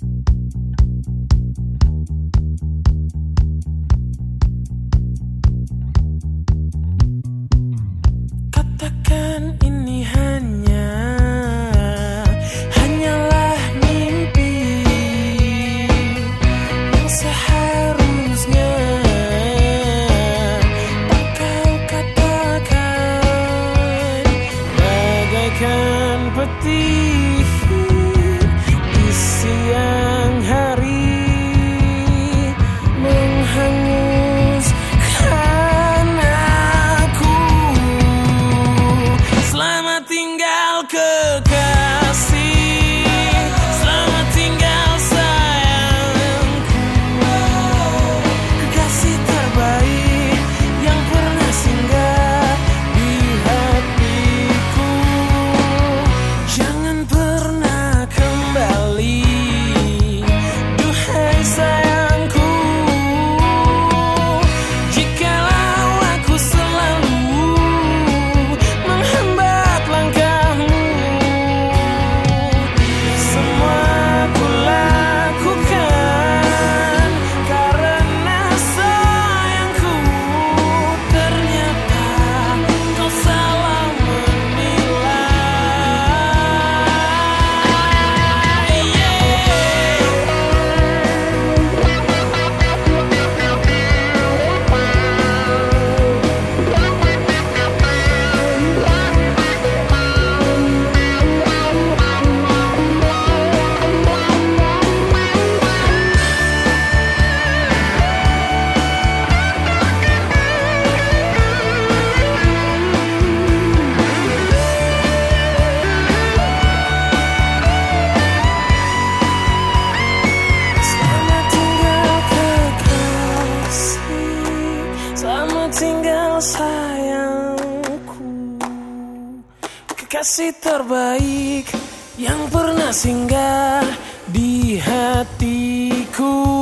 Katakan ini hanya hanyalah mimpi yang seharusnya tak kau katakan bagaikan peti. kasih terbaik yang pernah singgah di hatiku.